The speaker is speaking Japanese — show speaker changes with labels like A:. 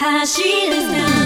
A: 走るスター